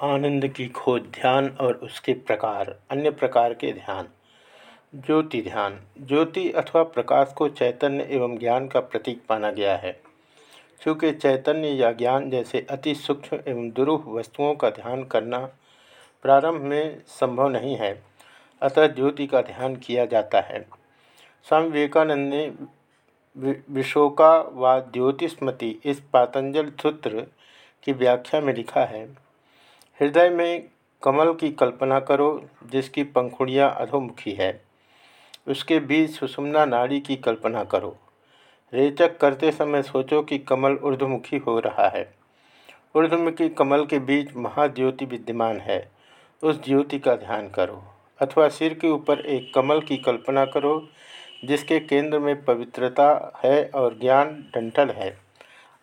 आनंद की खोज ध्यान और उसके प्रकार, अन्य प्रकार के ध्यान। ज्योति ध्यान। ज्योति अथवा प्रकाश को चैतन्य एवं ज्ञान का प्रतीक माना गया है। क्योंकि चैतन्य या ज्ञान जैसे अति सूक्ष्म एवं दुरूह वस्तुओं का ध्यान करना प्रारंभ में संभव नहीं है। अतः ज्योति का ध्यान किया जाता है। स्वामी विवेकानंद ने विशोका व ज्योतिष्मति इस पातंजल सूत्र की व्याख्या में लिखा है। हृदय में कमल की कल्पना करो, जिसकी पंखुड़ियाँ अधोमुखी है। उसके बीच सुषुम्ना नाड़ी की कल्पना करो। रेचक करते समय सोचो कि कमल ऊर्धमुखी हो रहा है। ऊर्धमुखी कमल के बीच महाज्योति विद्यमान है। उस ज्योति का ध्यान करो, अथवा सिर के ऊपर एक कमल की कल्पना करो, जिसके केंद्र में पवित्रता है और ज्ञान डंठल है।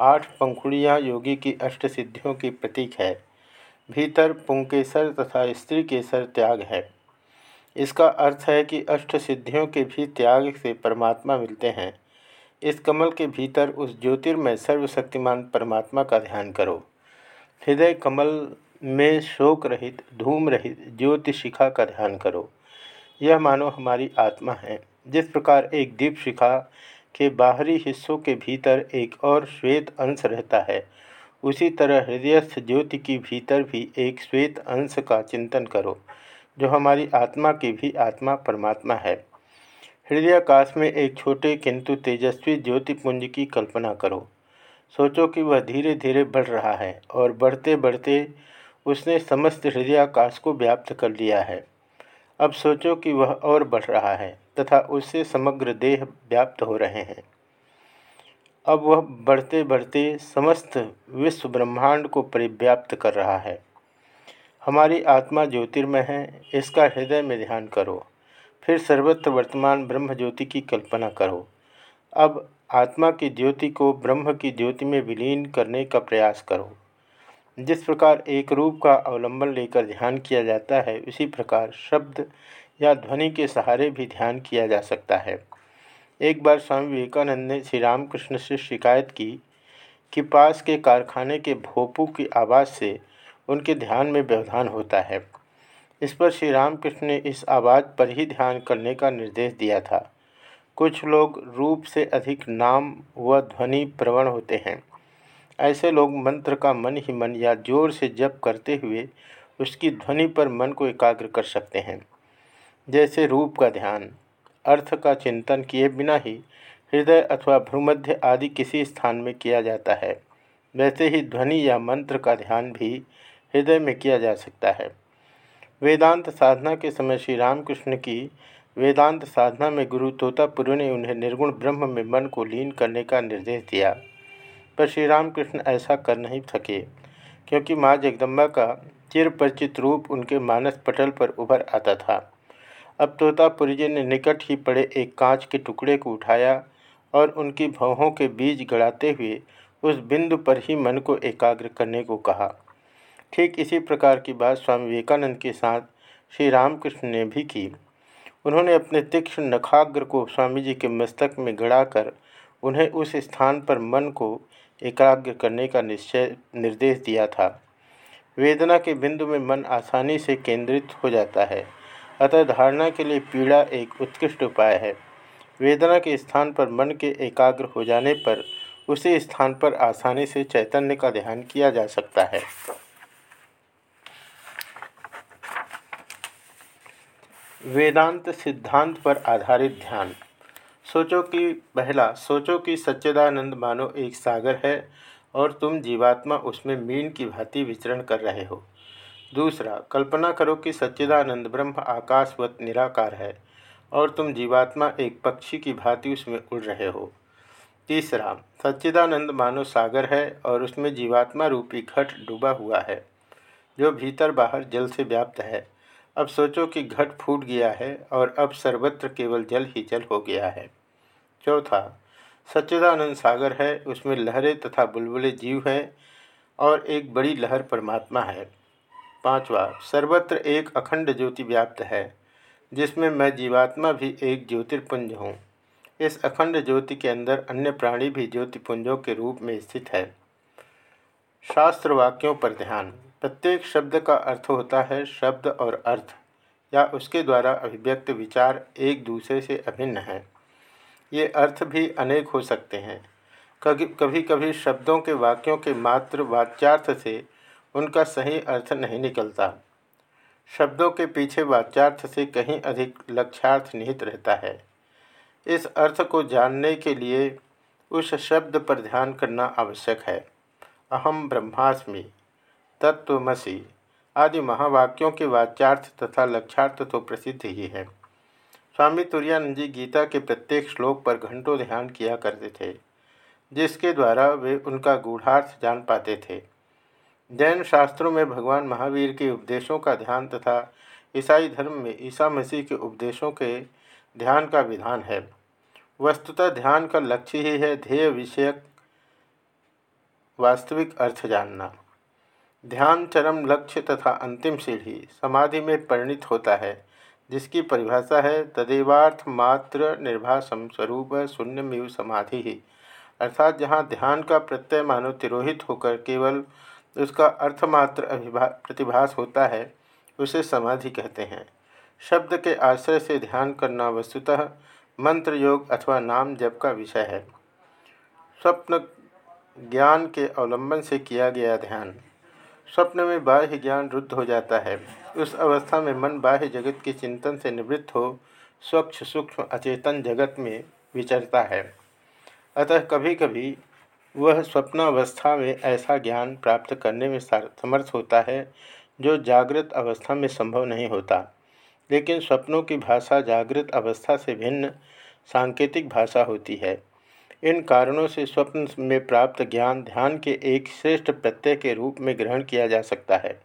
आठ पंखुड़ियाँ योगी की अष्ट सिद्धियों की प्रतीक है। भीतर पुंकेसर तथा स्त्री केसर त्याग है। इसका अर्थ है कि अष्ट सिद्धियों के भी त्याग से परमात्मा मिलते हैं। इस कमल के भीतर उस ज्योतिर्मय सर्वशक्तिमान परमात्मा का ध्यान करो। हृदय कमल में शोक रहित, धूम रहित ज्योति शिखा का ध्यान करो। यह मानो हमारी आत्मा है। जिस प्रकार एक दीप शिखा के बाहरी हिस्सों के भीतर एक और श्वेत अंश रहता है उसी तरह हृदयस्थ ज्योति की भीतर भी एक श्वेत अंश का चिंतन करो, जो हमारी आत्मा की भी आत्मा परमात्मा है। हृदयाकाश में एक छोटे किंतु तेजस्वी ज्योतिपुंज की कल्पना करो। सोचो कि वह धीरे धीरे बढ़ रहा है और बढ़ते बढ़ते उसने समस्त हृदयाकाश को व्याप्त कर लिया है। अब सोचो कि वह और बढ़ रहा है तथा उससे समग्र देह व्याप्त हो रहे हैं। अब वह बढ़ते बढ़ते समस्त विश्व ब्रह्मांड को परिव्याप्त कर रहा है। हमारी आत्मा ज्योतिर्मय है, इसका हृदय में ध्यान करो। फिर सर्वत्र वर्तमान ब्रह्म ज्योति की कल्पना करो। अब आत्मा की ज्योति को ब्रह्म की ज्योति में विलीन करने का प्रयास करो। जिस प्रकार एक रूप का अवलंबन लेकर ध्यान किया जाता है, उसी प्रकार शब्द या ध्वनि के सहारे भी ध्यान किया जा सकता है। एक बार स्वामी विवेकानंद ने श्री रामकृष्ण से शिकायत की कि पास के कारखाने के भोपू की आवाज़ से उनके ध्यान में व्यवधान होता है। इस पर श्री रामकृष्ण ने इस आवाज़ पर ही ध्यान करने का निर्देश दिया था। कुछ लोग रूप से अधिक नाम व ध्वनि प्रवण होते हैं। ऐसे लोग मंत्र का मन ही मन या ज़ोर से जप करते हुए उसकी ध्वनि पर मन को एकाग्र कर सकते हैं। जैसे रूप का ध्यान। अर्थ का चिंतन किए बिना ही हृदय अथवा भ्रूमध्य आदि किसी स्थान में किया जाता है। वैसे ही ध्वनि या मंत्र का ध्यान भी हृदय में किया जा सकता है। वेदांत साधना के समय श्री रामकृष्ण की वेदांत साधना में गुरु तोतापुरु ने उन्हें निर्गुण ब्रह्म में मन को लीन करने का निर्देश दिया। पर श्री रामकृष्ण ऐसा कर नहीं सके, क्योंकि माँ जगदम्बा का चिरपरिचित रूप उनके मानस पटल पर उभर आता था। अब तोतापुरी जी ने निकट ही पड़े एक कांच के टुकड़े को उठाया और उनकी भवों के बीज गड़ाते हुए उस बिंदु पर ही मन को एकाग्र करने को कहा। ठीक इसी प्रकार की बात स्वामी विवेकानंद के साथ श्री रामकृष्ण ने भी की। उन्होंने अपने तीक्ष्ण नखाग्र को स्वामी जी के मस्तक में गड़ाकर उन्हें उस स्थान पर मन को एकाग्र करने का निश्चय, निर्देश दिया था। वेदना के बिंदु में मन आसानी से केंद्रित हो जाता है। अतः धारणा के लिए पीड़ा एक उत्कृष्ट उपाय है। वेदना के स्थान पर मन के एकाग्र हो जाने पर उसी स्थान पर आसानी से चैतन्य का ध्यान किया जा सकता है। वेदांत सिद्धांत पर आधारित ध्यान। सोचो कि पहला, सोचो कि सच्चिदानंद मानो एक सागर है और तुम जीवात्मा उसमें मीन की भांति विचरण कर रहे हो। दूसरा, कल्पना करो कि सच्चिदानंद ब्रह्म आकाशवत निराकार है और तुम जीवात्मा एक पक्षी की भांति उसमें उड़ रहे हो। तीसरा, सच्चिदानंद मानो सागर है और उसमें जीवात्मा रूपी घट डूबा हुआ है, जो भीतर बाहर जल से व्याप्त है। अब सोचो कि घट फूट गया है और अब सर्वत्र केवल जल ही जल हो गया है। चौथा, सच्चिदानंद सागर है, उसमें लहरें तथा बुलबुले जीव हैं और एक बड़ी लहर परमात्मा है। पांचवा, सर्वत्र एक अखंड ज्योति व्याप्त है, जिसमें मैं जीवात्मा भी एक ज्योतिर्पुंज हूँ। इस अखंड ज्योति के अंदर अन्य प्राणी भी ज्योतिपुंजों के रूप में स्थित है। शास्त्र वाक्यों पर ध्यान। प्रत्येक शब्द का अर्थ होता है शब्द और अर्थ, या उसके द्वारा अभिव्यक्त विचार एक दूसरे से अभिन्न हैं। ये अर्थ भी अनेक हो सकते हैं। कभी कभी कभी शब्दों के वाक्यों के मात्र वाच्यार्थ से उनका सही अर्थ नहीं निकलता। शब्दों के पीछे वाच्यार्थ से कहीं अधिक लक्ष्यार्थ निहित रहता है। इस अर्थ को जानने के लिए उस शब्द पर ध्यान करना आवश्यक है। अहम ब्रह्मास्मि तत्वमसी आदि महावाक्यों के वाच्यार्थ तथा लक्ष्यार्थ तो प्रसिद्ध ही है। स्वामी तुरानंद जी गीता के प्रत्येक श्लोक पर घंटों ध्यान किया करते थे, जिसके द्वारा वे उनका गूढ़ार्थ जान पाते थे। जैन शास्त्रों में भगवान महावीर के उपदेशों का ध्यान तथा ईसाई धर्म में ईसा मसीह के उपदेशों के ध्यान का विधान है। वस्तुतः ध्यान का लक्ष्य ही है ध्येय विषयक वास्तविक अर्थ जानना। ध्यान चरम लक्ष्य तथा अंतिम सीढ़ी समाधि में परिणित होता है, जिसकी परिभाषा है तदेवार्थ मात्र निर्भाषम स्वरूप शून्यमिव समाधि ही। अर्थात जहाँ ध्यान का प्रत्यय मानव तिरोहित होकर केवल उसका अर्थमात्र अभिभा, प्रतिभास होता है, उसे समाधि कहते हैं। शब्द के आश्रय से ध्यान करना वस्तुतः मंत्र योग अथवा नाम जप का विषय है। स्वप्न ज्ञान के अवलंबन से किया गया ध्यान। स्वप्न में बाह्य ज्ञान रुद्ध हो जाता है। उस अवस्था में मन बाह्य जगत के चिंतन से निवृत्त हो, स्वच्छ, सूक्ष्म, अचेतन जगत में विचरता है। अतः कभी कभी वह स्वप्नावस्था में ऐसा ज्ञान प्राप्त करने में समर्थ होता है, जो जागृत अवस्था में संभव नहीं होता। लेकिन स्वप्नों की भाषा जागृत अवस्था से भिन्न सांकेतिक भाषा होती है। इन कारणों से स्वप्न में प्राप्त ज्ञान ध्यान के एक श्रेष्ठ प्रत्यय के रूप में ग्रहण किया जा सकता है।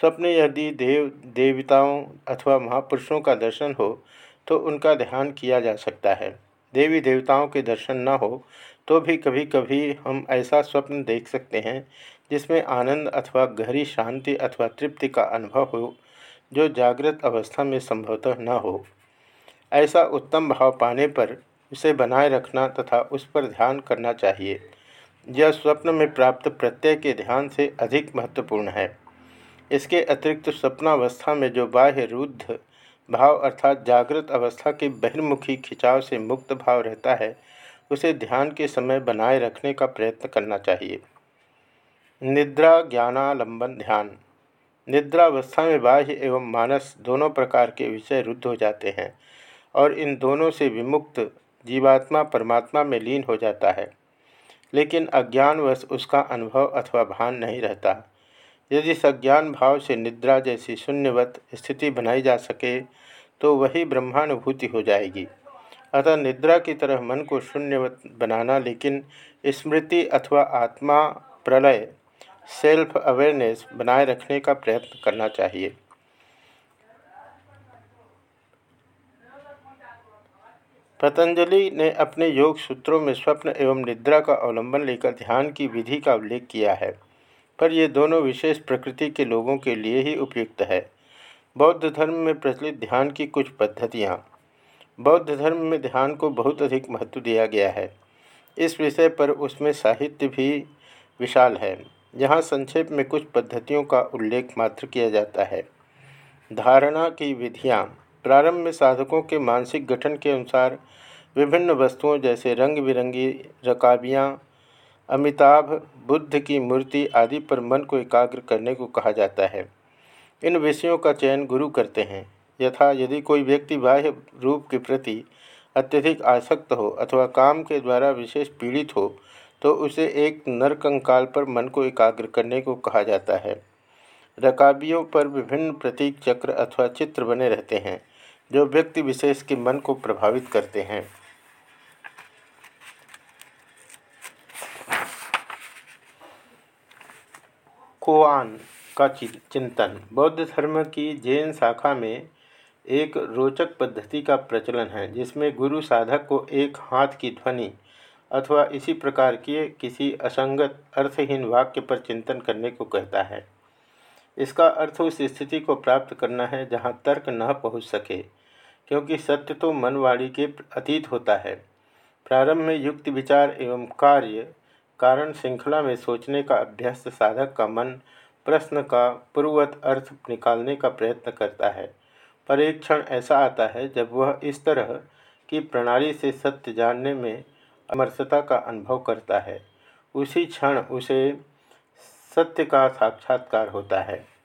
स्वप्न यदि देव, देवताओं अथवा महापुरुषों का दर्शन हो तो उनका ध्यान किया जा सकता है। देवी देवताओं के दर्शन न हो तो भी कभी कभी हम ऐसा स्वप्न देख सकते हैं, जिसमें आनंद अथवा गहरी शांति अथवा तृप्ति का अनुभव हो, जो जागृत अवस्था में संभवतः न हो। ऐसा उत्तम भाव पाने पर उसे बनाए रखना तथा उस पर ध्यान करना चाहिए। यह स्वप्न में प्राप्त प्रत्यय के ध्यान से अधिक महत्वपूर्ण है। इसके अतिरिक्त स्वप्नावस्था में जो बाह्य रुद्ध भाव अर्थात जागृत अवस्था के बहिर्मुखी खिंचाव से मुक्त भाव रहता है उसे ध्यान के समय बनाए रखने का प्रयत्न करना चाहिए। निद्रा, ज्ञानालंबन, ध्यान। निद्रावस्था में बाह्य एवं मानस दोनों प्रकार के विषय रुद्ध हो जाते हैं और इन दोनों से विमुक्त जीवात्मा परमात्मा में लीन हो जाता है। लेकिन अज्ञानवश उसका अनुभव अथवा भान नहीं रहता। यदि सज्ञान भाव से निद्रा जैसी शून्यवत स्थिति बनाई जा सके तो वही ब्रह्मानुभूति हो जाएगी। अतः निद्रा की तरह मन को शून्यवत बनाना, लेकिन स्मृति अथवा आत्मा प्रलय सेल्फ अवेयरनेस बनाए रखने का प्रयत्न करना चाहिए। पतंजलि ने अपने योग सूत्रों में स्वप्न एवं निद्रा का अवलंबन लेकर ध्यान की विधि का उल्लेख किया है, पर ये दोनों विशेष प्रकृति के लोगों के लिए ही उपयुक्त है। बौद्ध धर्म में प्रचलित ध्यान की कुछ पद्धतियाँ बौद्ध धर्म में ध्यान को बहुत अधिक महत्व दिया गया है। इस विषय पर उसमें साहित्य भी विशाल है। यहाँ संक्षेप में कुछ पद्धतियों का उल्लेख मात्र किया जाता है। धारणा की विधियाँ। प्रारंभ में साधकों के मानसिक गठन के अनुसार विभिन्न वस्तुओं जैसे रंग बिरंगी रकाबियाँ, अमिताभ, बुद्ध की मूर्ति आदि पर मन को एकाग्र करने को कहा जाता है। इन विषयों का चयन गुरु करते हैं। यथा यदि कोई व्यक्ति बाह्य रूप के प्रति अत्यधिक आसक्त हो अथवा काम के द्वारा विशेष पीड़ित हो तो उसे एक नरकंकाल पर मन को एकाग्र करने को कहा जाता है। रकाबियों पर विभिन्न प्रतीक चक्र अथवा चित्र बने रहते हैं, जो व्यक्ति विशेष के मन को प्रभावित करते हैं। कोआन का चिंतन। बौद्ध धर्म की जैन शाखा में एक रोचक पद्धति का प्रचलन है, जिसमें गुरु साधक को एक हाथ की ध्वनि अथवा इसी प्रकार के किसी असंगत, अर्थहीन वाक्य पर चिंतन करने को कहता है। इसका अर्थ उस स्थिति को प्राप्त करना है, जहाँ तर्क न पहुँच सके, क्योंकि सत्य तो मनवाड़ी के अतीत होता है। प्रारंभ में युक्ति विचार एवं कार्य, कारण श्रृंखला में सोचने का अभ्यस्त साधक का मन प्रश्न का पूर्ववत अर्थ निकालने का प्रयत्न करता है। पर एक क्षण ऐसा आता है जब वह इस तरह की प्रणाली से सत्य जानने में अमरसता का अनुभव करता है। उसी क्षण उसे सत्य का साक्षात्कार होता है।